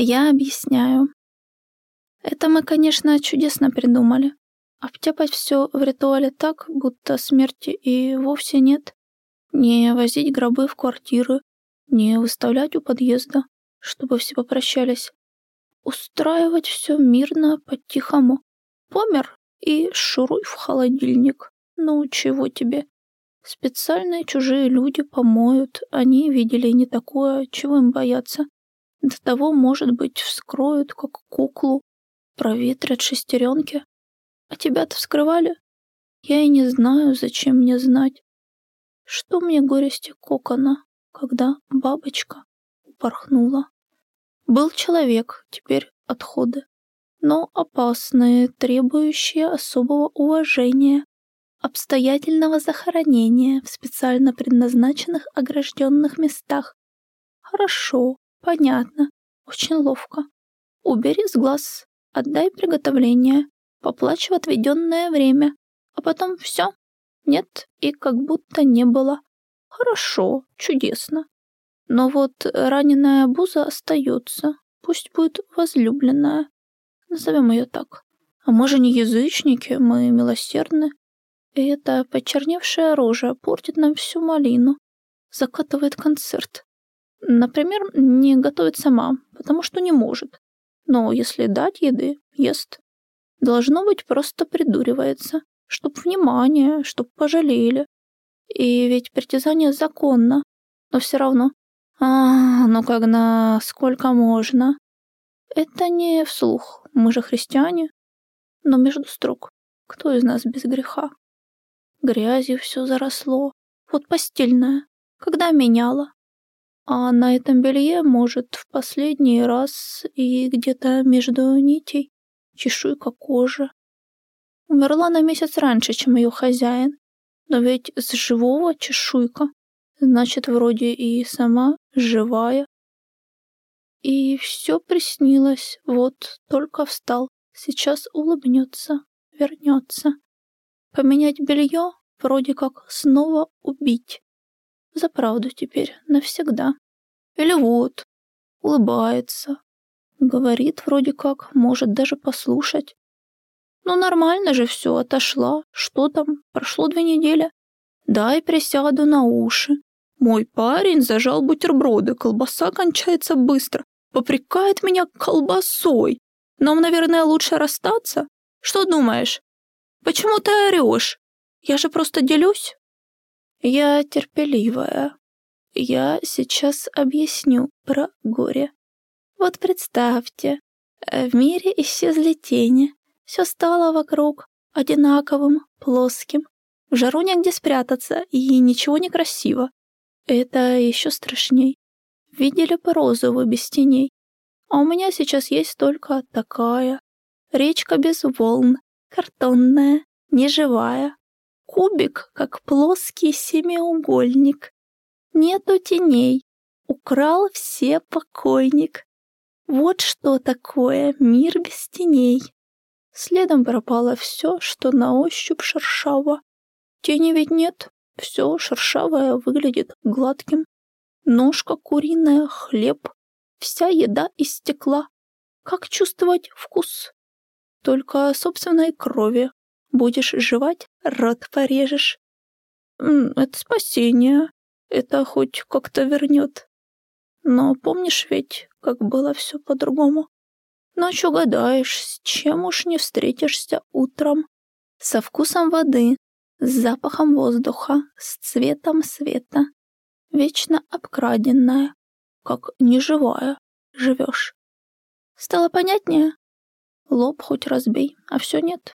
Я объясняю. Это мы, конечно, чудесно придумали. Обтяпать все в ритуале так, будто смерти и вовсе нет. Не возить гробы в квартиры, не выставлять у подъезда, чтобы все попрощались. Устраивать все мирно, по-тихому. Помер и шуруй в холодильник. Ну, чего тебе? Специальные чужие люди помоют, они видели не такое, чего им бояться. До того, может быть, вскроют, как куклу, проветрят шестеренки. А тебя-то вскрывали? Я и не знаю, зачем мне знать. Что мне горести кокона, когда бабочка упорхнула? Был человек, теперь отходы, но опасные, требующие особого уважения, обстоятельного захоронения в специально предназначенных огражденных местах. Хорошо, понятно, очень ловко. Убери с глаз, отдай приготовление, поплачь в отведенное время, а потом все. Нет, и как будто не было. Хорошо, чудесно. Но вот раненая буза остается. Пусть будет возлюбленная. Назовем ее так. А мы же не язычники, мы милосердны. И эта почерневшая рожа портит нам всю малину. Закатывает концерт. Например, не готовит сама, потому что не может. Но если дать еды, ест. Должно быть, просто придуривается. Чтоб внимание, чтоб пожалели. И ведь притязание законно. Но все равно. А, ну когда, сколько можно? Это не вслух, мы же христиане. Но между строк, кто из нас без греха? Грязью все заросло. Вот постельная. Когда меняла. А на этом белье, может, в последний раз и где-то между нитей чешуйка кожи. Умерла на месяц раньше, чем ее хозяин. Но ведь с живого чешуйка. Значит, вроде и сама живая. И все приснилось. Вот только встал. Сейчас улыбнется, вернется. Поменять белье вроде как снова убить. За правду теперь, навсегда. Или вот, улыбается. Говорит вроде как, может даже послушать. Ну нормально же все, отошла. Что там, прошло две недели. Дай присяду на уши. Мой парень зажал бутерброды, колбаса кончается быстро. Попрекает меня колбасой. Нам, наверное, лучше расстаться? Что думаешь? Почему ты орешь? Я же просто делюсь. Я терпеливая. Я сейчас объясню про горе. Вот представьте, в мире исчезли тени. Все стало вокруг одинаковым, плоским. В жару негде спрятаться, и ничего не красиво. Это еще страшней. Видели бы розовую без теней. А у меня сейчас есть только такая. Речка без волн, картонная, неживая. Кубик, как плоский семиугольник. Нету теней. Украл все покойник. Вот что такое мир без теней. Следом пропало все, что на ощупь шершаво. Тени ведь нет, все шершавое выглядит гладким. Ножка куриная, хлеб, вся еда из стекла. Как чувствовать вкус? Только собственной крови. Будешь жевать, рот порежешь. Это спасение. Это хоть как-то вернет. Но помнишь ведь, как было все по-другому? Ночью гадаешь, с чем уж не встретишься утром. Со вкусом воды, с запахом воздуха, с цветом света. Вечно обкраденная, как неживая, живешь. Стало понятнее? Лоб хоть разбей, а все нет.